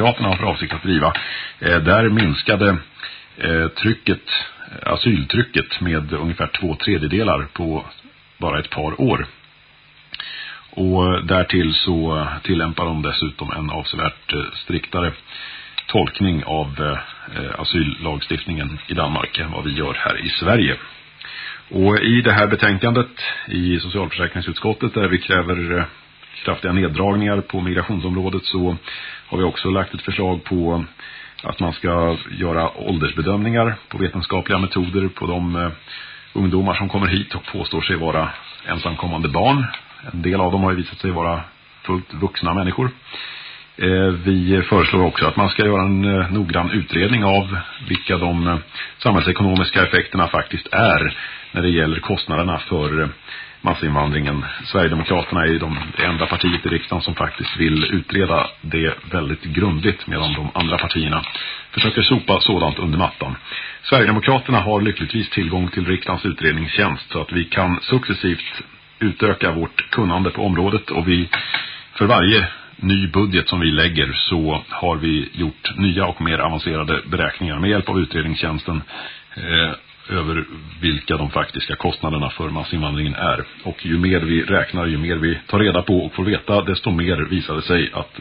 Sverigedemokraterna har för avsikt att driva. Eh, där minskade eh, trycket, eh, asyltrycket med ungefär två tredjedelar på bara ett par år. Och därtill så tillämpar de dessutom en avsevärt striktare tolkning av asyllagstiftningen i Danmark än vad vi gör här i Sverige. Och i det här betänkandet i socialförsäkringsutskottet där vi kräver kraftiga neddragningar på migrationsområdet så har vi också lagt ett förslag på att man ska göra åldersbedömningar på vetenskapliga metoder på de eh, ungdomar som kommer hit och påstår sig vara ensamkommande barn. En del av dem har ju visat sig vara fullt vuxna människor. Eh, vi föreslår också att man ska göra en eh, noggrann utredning av vilka de eh, samhällsekonomiska effekterna faktiskt är när det gäller kostnaderna för massinvandringen. Sverigedemokraterna är de, det enda partiet i riksdagen som faktiskt vill utreda det väldigt grundligt medan de andra partierna försöker sopa sådant under mattan. Sverigedemokraterna har lyckligtvis tillgång till riksdagens utredningstjänst så att vi kan successivt utöka vårt kunnande på området och vi för varje ny budget som vi lägger så har vi gjort nya och mer avancerade beräkningar med hjälp av utredningstjänsten eh, över vilka de faktiska kostnaderna för massinvandringen är. Och ju mer vi räknar, ju mer vi tar reda på och får veta, desto mer visar det sig att